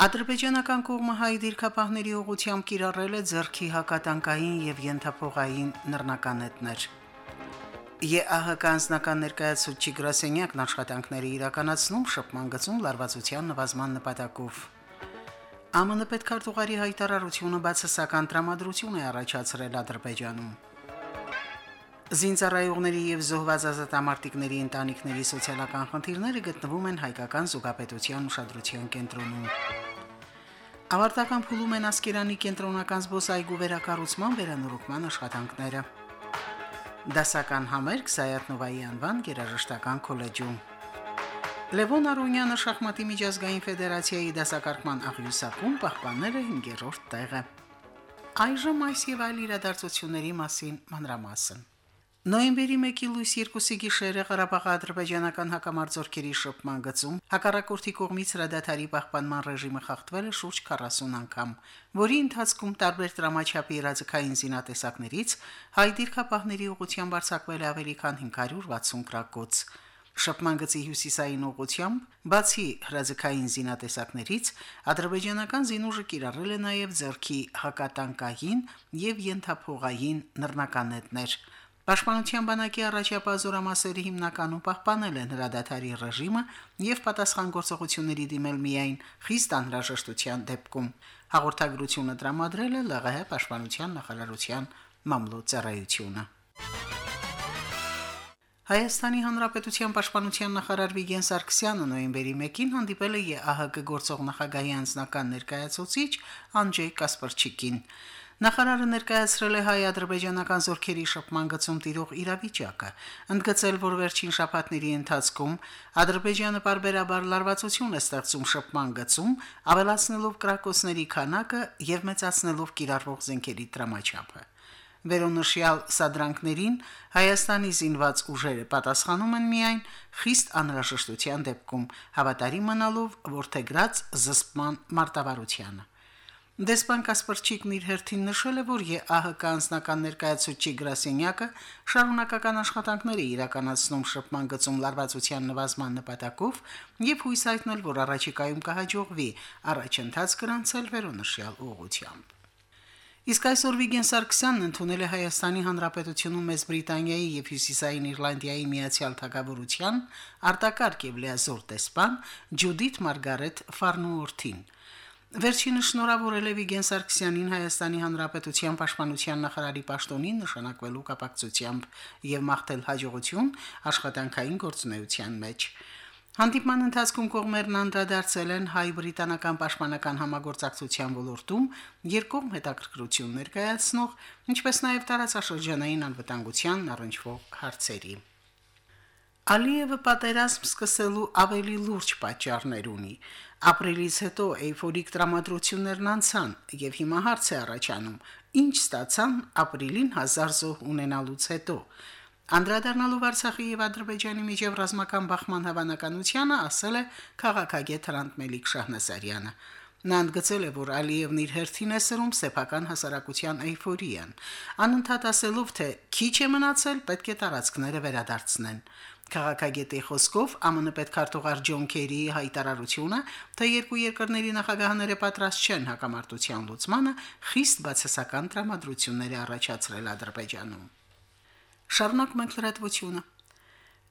Ադրբեջանական կողմը հայ դիրքապահների ուղությամբ կիրառել է ձեռքի հակատանկային եւ ենթափողային նռնականետներ։ ԵԱՀԿ անձնական ներկայացուցիչ Գրասենյակն աշխատանքների իրականացնում շփման գծում լարվածության նվազման նպատակով։ ԱՄՆ պետքարտուղարի հայտարարությունը բացասական տրամադրություն է առաջացրել Ադրբեջանում։ Զինծառայողների եւ զոհված ազատամարտիկների ընտանիքների սոցիալական խնդիրները գտնվում են հայկական զուգապետության ուշադրության կենտրոնում։ Ավարտական փուլում են Ասկերանի կենտրոնական զբոսայգու վերակառուցման վերանորոգման աշխատանքները։ Դասական համերգ Սայաթնովայի անվան երաժշտական քոլեջում։ Լևոն Արոնյանը շախմատի միջազգային ֆեդերացիայի դասակարգման աղյուսակում պահպանել է 5-րդ տեղը։ Այժմ այս եւ այլ իրադարձությունների մասին մանրամասն։ Նոյեմբերի 1-ի լույս 2-ի գիշերը Ղարաբաղի ադրբեջանական հակամարտությունների շփման գծում հակառակորդի կողմից հրադադարի պահպանման ռեժիմը խախտվել է շուրջ 40 անգամ, որի ընթացքում տարբեր դրամաչափի իրազեկային զինատեսակներից հայ դիրքապահների ուղղությամբ արձակվել է ավելի քան 560 գրակոց։ Շփման գծի հյուսիսային ուղությամբ, բացի հրաձգային զինատեսակներից, ադրբեջանական զինուժը կիրառել է նաև ձեռքի հակատանկային եւ ենթափողային նռնականետներ։ Պաշտպանության բանակի առաջապահ զորամասերը հիմնականում պահպանել են հրադադարի ռեժիմը եւ պատասխան գործողությունների դիմել միայն խիստ անհրաժեշտության դեպքում։ Հաղորդագրությունը տրամադրել է ԼՂՀ պաշտպանության նախարարության մամլոյցարայությունը։ Հայաստանի Հանրապետության Պաշտպանության նախարար Վիգեն Սարգսյանը նոյեմբերի 1-ին հանդիպել է ԵԱՀԿ գործող նախագահի անձնական ներկայացուցիչ Անջեյ Կասպարչիկին։ Նախարարը ներկայացրել է հայ-ադրբեջանական զորքերի շփման գծում տիրող իրավիճակը, ընդգծել, որ վերջին շաբաթների ընթացքում Ադրբեջանը բարբերաբար լարվածություն է ստեղծում շփման գծում, ավելացնելով կրակոցների քանակը եւ մեծացնելով կիրառվող զենքերի տրամաչափը։ Վերոնշյալ սադրանքներին Հայաստանի զինված ուժերը պատասխանում են միայն խիստ անհրաժեշտության դեպքում, հավատարիմ մնալով որթեգրած զսպման մարտավարությանը։ Դեսպան Կասպարչիկն իր հերթին նշել է, որ ԵԱՀԿ անձնական ներկայացուցիչ Գրասենյակը շարունակական աշխատանքներ է իրականացնում շփման գծում լարվածության նվազման նպատակով եւ հույս հայտնել, որ առաջիկայում կհաջողվի առաջընթաց գրանցել վերոնշյալ ուղղությամբ։ Իսկ այսօր Վիգեն Սարգսյանն ընդունել է Հայաստանի Հանրապետությունում Մեծ Բրիտանիայի եւ Հյուսիսային Իռլանդիայի միացյալ թագավորության արտակարգ եւ լիազոր տեսփան Ջուդիթ Մարգարետ Ֆարնուորթին։ Վերջինը շնորհավորել է Վիգեն Սարգսյանին Հայաստանի Հանրապետության Պաշտպանության նախարարի պաշտոնին նշանակվելու կապակցությամբ եւ մաղթել հաջողություն աշխատանքային գործունեության մեջ։ Հանդիպման ընթացքում կողմերն անդրադարձել են հայ-բրիտանական պաշտպանական համագործակցության ոլորտում երկկողմ հետաքրքրություն ներկայացնող, ինչպես նաև տարածաշրջանային անվտանգության առնչվող հարցերի։ Ալիևը պատերազմ սկսելու ավելի լուրջ պատճառներ ունի։ Ապրիլից հետո էйֆորիկ տրամադրություններն անցան եւ հիմա հարց է առաջանում. ինչ ստացան ապրիլին 1000 զոհ ունենալուց հետո։ Անդրադառնալով Արցախի եւ Ադրբեջանի միջև ռազմական բախման հավանականությանը, ասել է քաղաքագետ Հրանտ Մելիք Շահնազարյանը։ Նա ընդգծել է, որ Ալիևն իր հերթին է սրում սեփական հասարակության էйֆորիան, անընդհատ ասելով, թե քիչ է մնացել, պետք է տարածքները վերադարձնեն։ Քաղաքագետի խոսքով ԱՄՆ պետքարտուղար Ջոն Քերիի հայտարարությունը, թե երկու երկրների նախագահները պատրաստ չեն հակամարտության լուծմանը, խիստ բացասական տրամադրություններ առաջացրել Ադրբեջանում։ Շարունակ մենք լրատվությունը։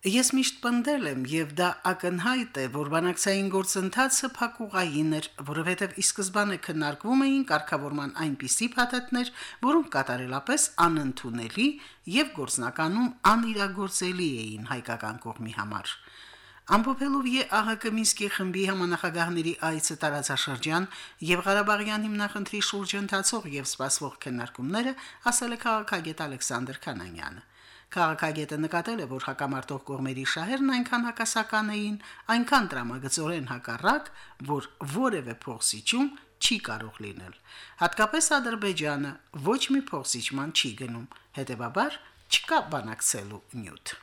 Ես միշտ պնդել եմ եւ դա ակնհայտ է, որ բանակցային գործընթացը փակուղային էր, որովհետեւ ի սկզբանե քննարկվում էին կարգավորման այնպիսի փաթեթներ, որոնք կատարելապես անընդունելի եւ գործնականում անիրագործելի էին հայկական կողմի համար։ Ամփոփելով ԵԱՀԿ Մինսկի խմբի համանախագահների այցը տարածաշրջան եւ Ղարաբաղյան հիմնախնդրի շուրջ ընթացող եւ սպասվող քննարկումները, ասել է քաղաքագետ Ալեքսանդր Կանանյանը։ Քաղաքագետը նկատել է, որ հակամարտող կողմերի շահերն այնքան հակասական էին, այնքան տրամագծորեն հակառակ, որ որևէ փոխսիճում չի կարող լինել։ Հատկապես Ադրբեջանը ոչ մի փոխսիջման չի գնում, հետևաբար չկա բանակցելու նյութ։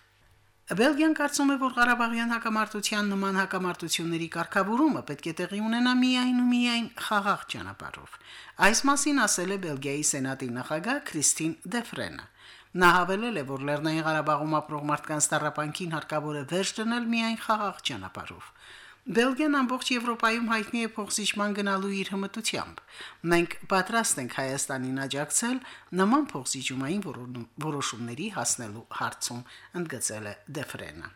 Բելգիան կարծում է, որ Ղարաբաղյան հակամարտության նման հակամարտությունների կարգավորումը պետք է տեղի ունենա միայն ու միայն խաղաղ ճանապարհով։ Այս մասին ասել է Բելգիայի սենատի նախագահ Քրիստին Դեֆրենը։ Նա հավելել է, որ Լեռնային Ղարաբաղում ապրող մարդկանց տարապանքին հարկավոր է վերջ դնել միայն խաղաղ ճանապարհով։ Բելգիան ամբողջ Եվրոպայում հայտնի է փոխսիջման գնալու իր հմտությամբ։ Մենք պատրաստ ենք Հայաստանին աջակցել նման փոխսիջումային որոշումների հասնելու հարցում, ընդգծել է Դեֆրենը։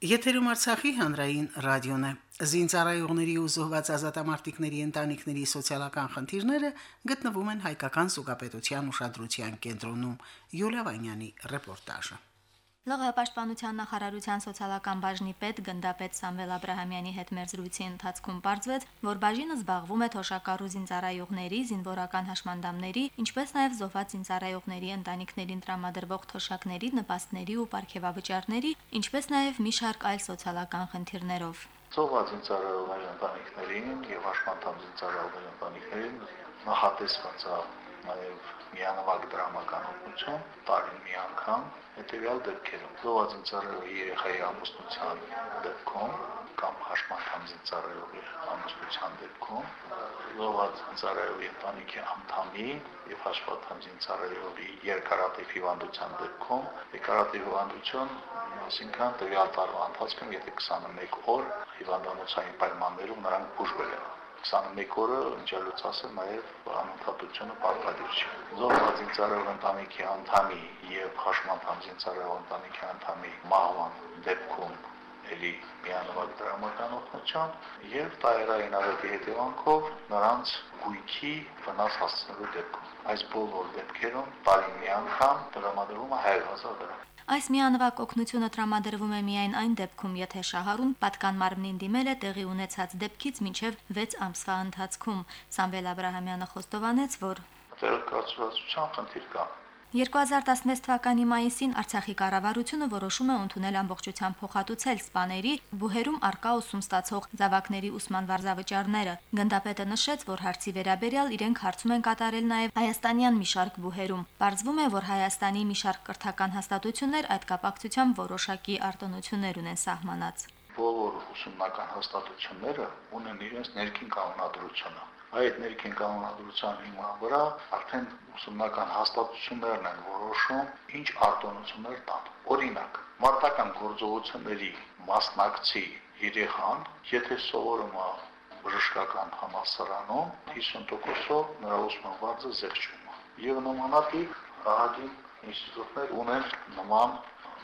Եթերում Արցախի հանրային ռադիոն է։ Զինծառայողների ու զոհված ազատամարտիկների ընտանիքների սոցիալական խնդիրները գտնվում են հայկական սուգապետության ուշադրության կենտրոնում։ Յուլիա Վանյանի ռեպորտաժը։ ԼՂՀ պաշտպանության նախարարության սոցիալական բաժնի պետ գնդապետ Սամվել Աբ รา համյանի հետ մեր զրույցի ընթացքում ողջվեց, որ բաժինը զբաղվում է թոշակառու զինծառայողների, զինվորական հաշմանդամների, ինչպես նաև զոհված զինծառայողների ընտանիքներին տրամադրվող թոշակների, նպաստների ու ապարքեվավճարների, ինչպես նաև մի շարք այլ սոցիալական խնդիրներով։ Զոհված զինծառայողների ընտանիքներին եւ հաշմանդամ զինծառայողների ընտանիքներին նախատեսված է նաև միանավակ դրամական օգնություն տարին մի անգամ հետեւյալ դեպքերում զոհված ծառայողի երեխայի ամուսնության դեպքում կամ հաշմանդամ ծառայողի ամուսնության դեպքում զոհված ծառայողի ընտանիքի անդամի եւ հաշմանդամ ծառայողի երկարատիվ հիվանդության դեպքում երկարատիվ հիվանդություն այսինքն տվյալ տարվա ընթացքում եթե 21 օր հիվանդանոցային պայմաններում նրանք բուժվել են 21 օրը ընջալուց ասել նաև անընդհատությունը պարտադիր չէ։ Զոհված ինձարով ընտանիքի անդամի եւ հաշմանդամ զինծառայող ընտանիքի անդամի մահվան դեպքում էլի միանվագ դրամական օգնությամբ եւ տայրային արետի հետևանքով նրանց գույքի վնաս հասցնելու դեպքում։ Այս բոլոր դեպքերում տարին մի անգամ տրամադրվում է 100.000 դրամ։ Այս միանվագ օգնությունը տրամադրվում է միայն այն դեպքում, եթե շահառուն պատկան մարմնին դիմել է տեղի ունեցած դեպքից մինչև 6 ամսվա ընթացքում։ Սամվել Աբ รา համյանը խոստովանեց, որ տեղեկացվածության խնդիր կա 2016 թվականի մայիսին Արցախի կառավարությունը որոշում է ընդունել ամբողջությամբ փոխհատուցել սպաների բուհերում արկա ուսում ստացող զավակների ուսման վարձավճարները։ Գնդապետը նշեց, որ հարցի վերաբերյալ իրենք հարցում են կատարել նաև հայաստանյան մի շարք բուհերում։ Պարզվում է, որ Հայաստանի մի շարք կրթական հաստատություններ այդ կապակցությամբ որոշակի արտոնություններ ունեն սահմանած բոլոր ուսումնական հաստատությունները ունեն իրենց ներքին կանոնադրությունը այդ ներքին կանոնադրության հիման վրա արդեն ուսումնական հաստատություններն են որոշում ինչ արտոնություններ տան։ Օրինակ, մարտական գործողությունների մասնակցի երեխան, եթե սովորում է բժշկական համալսարանում, 50%-ով նրա ուսման վարձը զեղչում է։ Եվ նմանատիպ ահագին ինստիտուտներ ունեն նման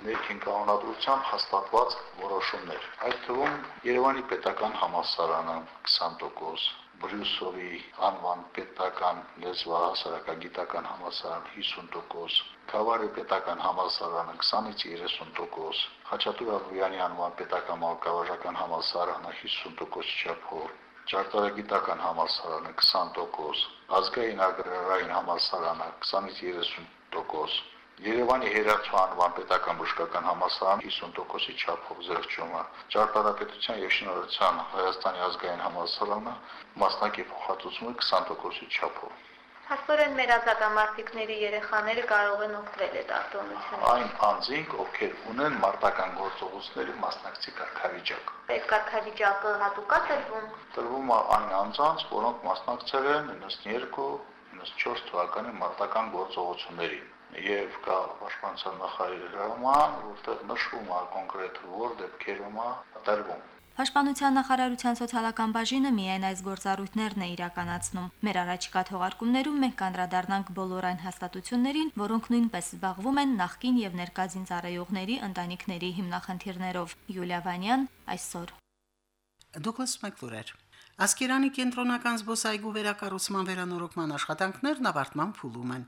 ներքին կանոնադրությամբ հաստատված որոշումներ։ Այդ թվում Երևանի պետական համալսարանը 20%, Բրյուսովի անվան պետական լեզվահասարակագիտական համալսարան 50%, Քավարի պետական համալսարանը 20-ից 30%, Խաչատուր Աբովյանի անվան պետական մանկավարժական համալսարանը 50% չափով, Ճարտարագիտական համալսարանը 20%, Ազգային agrarային համալսարանը 20-ից 30%, Երևանի Հերացու անվան պետական բժշկական համալսարան 50%-ի չափով զեղչումը, Ճարտարապետության եւ Շինարարության Հայաստանի ազգային համալսարանը մասնակի փոխհատուցումը 20%-ի չափով։ Հաստորեն մեր ազատամարտիկների երեխաները կարող են օգտվել այդ արտոնությունից։ Այն անձինք, ովքեր ունեն մարտական գործողությունների մասնակցի կարգավիճակ։ Այդ կարգավիճակը հատուկ է տրվում։ Տրվում է այն անձանց, որոնք մասնակցել են 92 94 թվականի մարտական գործողություններին եւ կա պաշտպանության նախարարի հրաման, որտեղ նշվում է կոնկրետ որ դեպքերում է տրվում։ Պաշտպանության նախարարության սոցիալական բաժինը միայն այս գործառույթներն է իրականացնում։ Մեր առաջիկա թողարկումներում մենք կանդրադառնանք բոլոր այն հաստատություններին, որոնք նույնպես զբաղվում են նախկին եւ ներկա զինծառայողների ընտանիքների հիմնախնդիրներով։ Յուլիա Վանյան այսօր։ Դուգլաս Մակլուրեր Ասկերանի կենտրոնական զբոսայգու վերակառուցման վերանորոգման աշխատանքներն ավարտման փուլում են։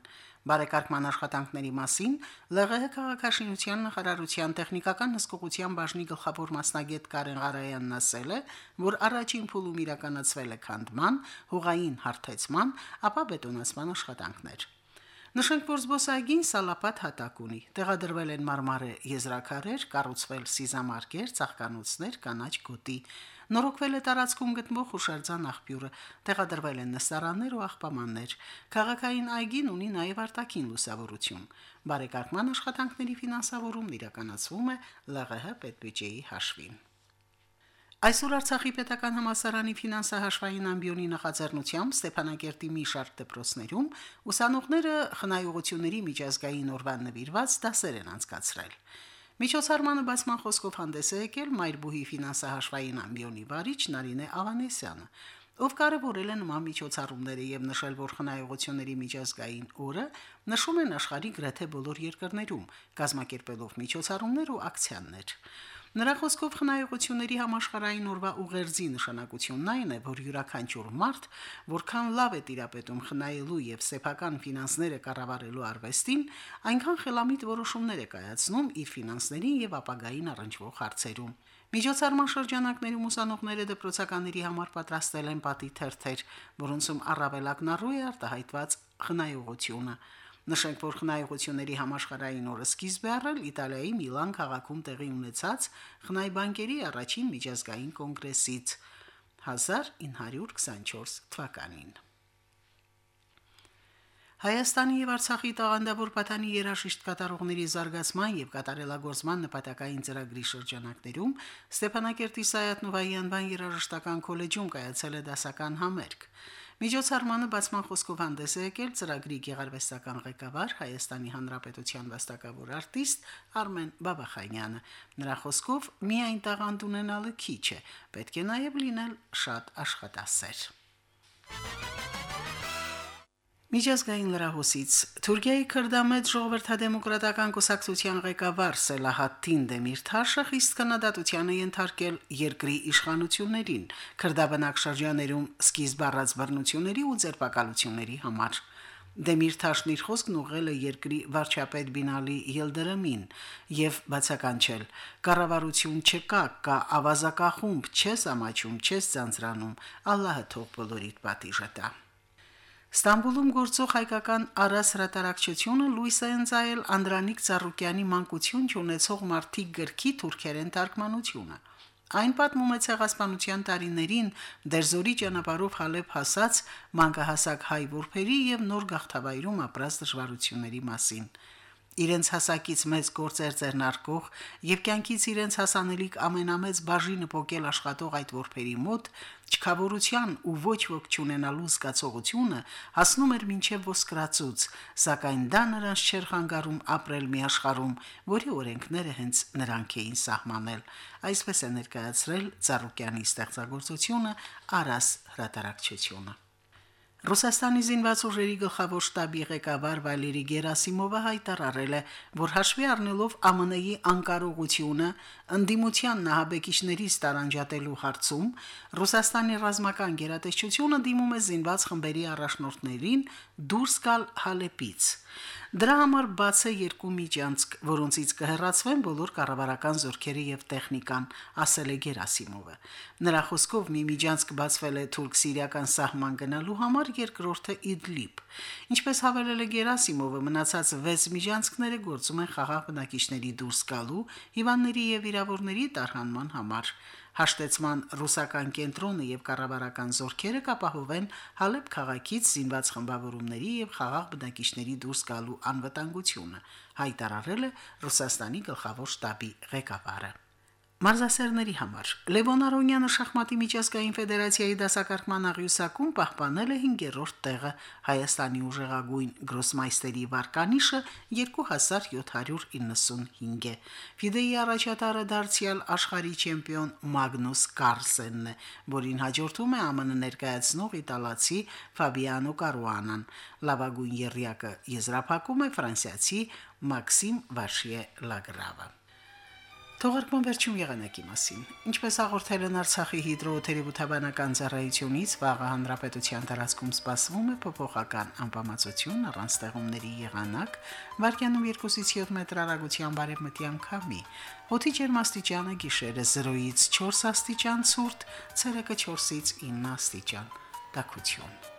Բարեկարգման աշխատանքների մասին ԼՂՀ քաղաքաշինության նախարարության տեխնիկական հսկողության բաժնի գլխավոր մասնագետ Կարեն Ղարայանն ասել է, որ առաջին փուլում իրականացվել է քանդման, հողային հարթեցման, ապա բետոնացման աշխատանքներ։ Նշենք, որ զբոսայգին սալապատ հատակ ունի։ Տեղադրվել են մարմարե եզրակարեր, կառուցվել սիզամարգեր, ցաղկանոցներ, կանաչ գոտի։ Նորոգվել է տարածքում գտնվող հուշարձան աղբյուրը, տեղադրվել են նստարաններ ու աղբամաններ։ Քաղաքային այգին ունի նաև արտաքին լուսավորություն։ Բարեկարգման աշխատանքների ֆինանսավորումն իրականացվում է ԼՂՀ պետբյուջեի հաշվին։ Այսօր Արցախի պետական համալսարանի ֆինանսահաշվային ամբիոնի նախաձեռնությամբ Ստեփանակերտի մի շարք դպրոցներում ուսանողները խնայողությունների միջազգային օրվան նվիրված դասեր են անցկացրել։ Միջոցառմանը բացման խոսքով հանդես է եկել Մայրբուհի ֆինանսահաշվային ամբիոնի վարիչ Նարինե Ավանեսյանը, ով կարևորել է նման միջոցառումները եւ նշել, որ խնայողությունների միջազգային օրը նշում են աշխարհի գրեթե բոլոր երկրներում, կազմակերպելով միջոցառումներ ու ակցիաներ։ Նրա խոսքով խնայողությունների համաշխարհային օրվա ուղերձի նշանակությունն այն է, որ յուրաքանչյուր մարդ, որքան լավ է տիրապետում խնայելու եւ սեփական ֆինանսները կառավարելու արվեստին, այնքան խելամիտ որոշումներ է կայացնում իր ֆինանսներին եւ ապագային առնչվող հարցերում։ Միջոցառման շրջանակներում ուսանողները դպրոցականների համար պատրաստել են պատի թերթեր, որոնցում առավելակնառու է արտահայտված խնայողությունը։ Նշենք, որ խնայողությունների համաշխարհային օրը սկիզբ է առել Իտալիայի Միլան քաղաքում տեղի ունեցած խնայ բանկերի առաջին միջազգային կոնգրեսից 1924 թվականին։ Հայաստանի եւ Արցախի տաղանդավոր պատանի երաշիշտ կատարողների զարգացման եւ կատարելագործման նպատակային ծրագրի շրջանակներում Ստեփանակերտի Սայաթ-Նովայի անվան երաժշտական քոլեջում կայացել է դասական համերգ։ Միջոցառմանը բացման խոսքով հանդես է եկել ծրագրի գեղարվեստական ղեկավար Հայաստանի Հանրապետության վաստակավոր արտիստ Արմեն Բաբախանյանը։ Նրա խոսքով միայն տաղանդ ունենալը քիչ է, պետք է նաև լինել շատ աշխատասեր։ Միջազգային լրահոսից Թուրքիայի քրդամետ ժողովրդադեմոկրատական կուսակցության ղեկավար Սելահատին Դեմիրթաշը խիստ քննադատության է ենթարկել երկրի իշխանություններին քրդաբնակ շրջաներում սկիզբ առած բռնությունների ու ձերբակալությունների համար։ Դեմիրթաշն իր խոսքն ուղղել է երկրի վարչապետ Բինալի Ելդրամին եւ բացականչել. «Կառավարություն չկա, կա ավազակախումբ, չես ամաչում, չես ձանձրանում, Ալլահը թող բոլորիդ պատիժը տա»։ Ստամբուլում գործող հայկական Արաս հրատարակչությունը լույս է ընծայել Անդրանիկ Ծառուկյանի մանկություն չունեցող մարդիկ գրքի թուրքերեն թարգմանությունը։ Այն պատմում է ցեղասպանության տարիներին Դերզորի ճանապարհով Հալեբ հասած մանկահասակ հայ որբերի եւ նոր գաղթավայրում ապրած դժվարությունների մասին իրենց հասակից մեծ գործեր ձեռնարկող եւ կյանքից իրենց հասանելիք ամենամեծ բաժինը փոկել աշխատող այդ որբերի մոտ չքավորության ու ոչ ոք չունենալու զգացողությունը հասնում էր մինչև ոսկրածուց, սակայն դա նրանց չէր խանգարում ապրել մի աշխարհում, որի օրենքները հենց նրանք էին սահմանել։ Այսպես է ներկայացրել Ծառուկյանի ստեղծագործությունը Արաս հրատարակչությունը։ Ռուսաստանի զինված ուժերի գլխավոր շտաբի ղեկավար Վալերի Գերասիմովը հայտարարել է, որ հաշվի առնելով ԱՄՆ-ի անկարողությունը ընդդիմության նահաբեկիչներից տարանջատելու հարցում, Ռուսաստանի ռազմական գերատեսչությունը դիմում է զինված խմբերի առաջնորդներին դուրս գալ Հալեպից։ Դրա համար բաց է երկու միջանցք, որոնցից կհեռացվեն բոլոր կառավարական զորքերը եւ տեխնիկան, ասել է Գերասիմովը։ Նրա խոսքով մի միջանցք բացվել է թուրք-սիրիական սահման գնալու համար, երկրորդը Իդլիբ։ Ինչպես հավելել է Գերասիմովը, մնացած 6 միջանցքները գործում են խաղաղ բնակիչների դուրս գալու, հիվանդների եւ վիրավորների տարհանման համար հաշտեցման ռուսական կենտրոնը եւ կառավարական զորքերը կապահովեն Հալեբ քաղաքից զինված խմբավորումների եւ խաղաղ բնակիչների դուրս գալու անվտանգությունը, հայտարարել է Ռուսաստանի գլխավոր շտաբի ղեկավարը մարզասերների համար Լևոն Արոնյանը շախմատի միջազգային ֆեդերացիայի դասակարգման աղյուսակում պահպանել է 5-րդ տեղը Հայաստանի ուժեղագույն գրոսմայստերի վարկանիշը 2795 է Ֆիդեի առաջատարը դարձյալ աշխարհի չեմպիոն Մագնուս Կարլսենն է որին հաջորդում է ԱՄՆ ներկայացնող իտալացի Ֆաբիանո Կարուանան լավագույն երրյակը եզրափակում է ֆրանսիացի Մաքսիմ Վաշիե Լագրավը Թողարկման վերջում եղանակի մասին։ Ինչպես հաղորդել են Արցախի հիդրոթերապևտաբանական ծառայությունից, վաղը հանրապետության տարածքում սպասվում է փոփոխական անբավարարություն առանց ստեղումների եղանակ, վարկյանում 2-ից 7 մետր հեռագության բարևմտյան քամի։ Օդի ջերմաստիճանը գիշերը 0-ից 4 աստիճան ցուրտ, ցերեկը 4-ից 9 աստիճան։ Տաքություն։